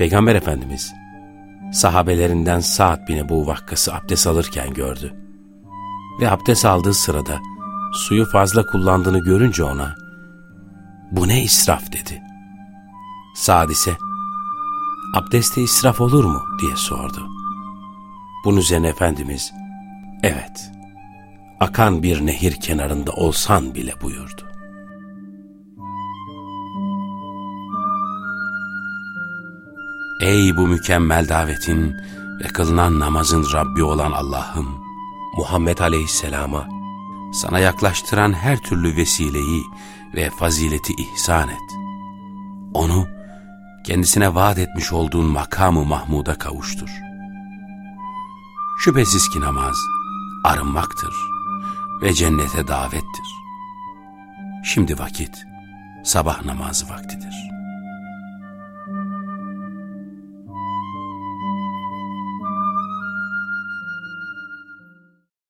Peygamber Efendimiz sahabelerinden Sa'd bin Ebu Vakkas'ı abdest alırken gördü. Ve abdest aldığı sırada suyu fazla kullandığını görünce ona bu ne israf dedi. Sa'd ise abdeste israf olur mu diye sordu. Bunun üzerine Efendimiz evet akan bir nehir kenarında olsan bile buyurdu. Ey bu mükemmel davetin ve kılınan namazın Rabbi olan Allah'ım, Muhammed Aleyhisselam'a sana yaklaştıran her türlü vesileyi ve fazileti ihsan et. Onu kendisine vaat etmiş olduğun makamı Mahmud'a kavuştur. Şüphesiz ki namaz arınmaktır ve cennete davettir. Şimdi vakit sabah namazı vaktidir.''